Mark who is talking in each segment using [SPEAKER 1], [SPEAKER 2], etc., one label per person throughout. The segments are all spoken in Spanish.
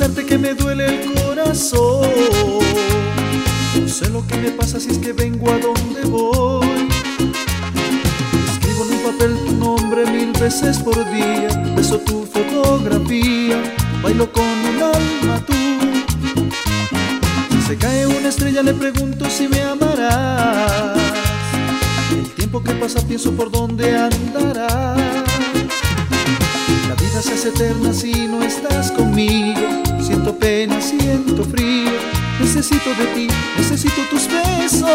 [SPEAKER 1] el corazón. No sé lo que me pasa si es que vengo a donde voy. Escribo en un papel tu nombre mil veces por día, beso tu fotografía, bailo con un alma tú. Se cae una estrella le pregunto si me amarás. El tiempo que pasa pienso por dónde andarás. La vida se hace eterna si no estás conmigo. Pena, siento frío. Necesito de ti, necesito tus besos.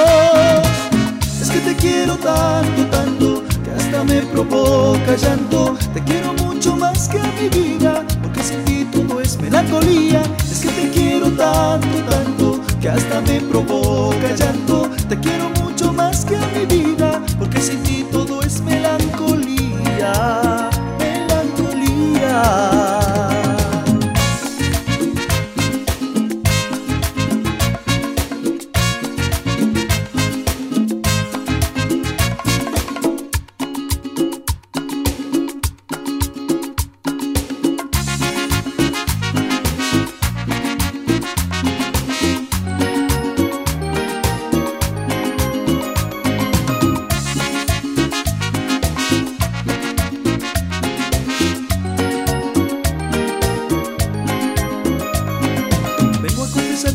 [SPEAKER 1] Es que te quiero tanto, tanto, que hasta me provoca llanto. Te quiero mucho más que a mi vida, porque sin ti todo es melancolía. Es que te quiero tanto, tanto, que hasta me provoca llanto. Te quiero mucho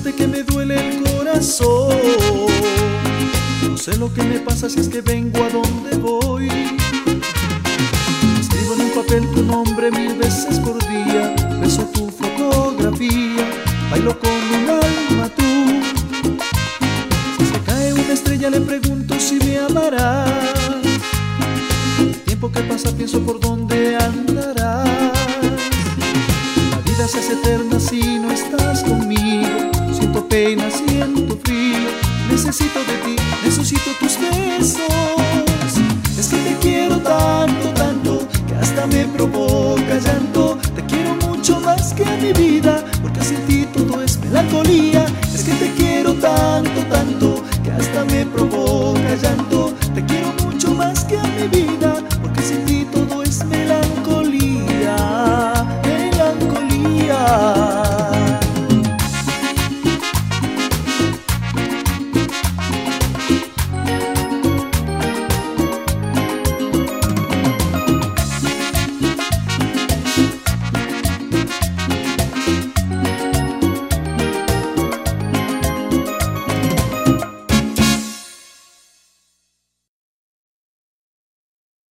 [SPEAKER 1] Que me duele el corazón. No sé lo que me pasa si es que vengo a donde voy. Escribo en un papel tu nombre mil veces por día. Beso tu fotografía, bailo con un alma tú. Si se cae una estrella le pregunto si me amarás. El tiempo que pasa pienso por dónde andarás. La vida se hace eterna si no Necesito de ti, necesito tus besos. Es que te quiero tanto, tanto, que hasta me provoca llanto. Te quiero mucho más que a mi vida, porque sin ti todo es melancolía. Es que te quiero tanto, tanto, que hasta me provoca llanto.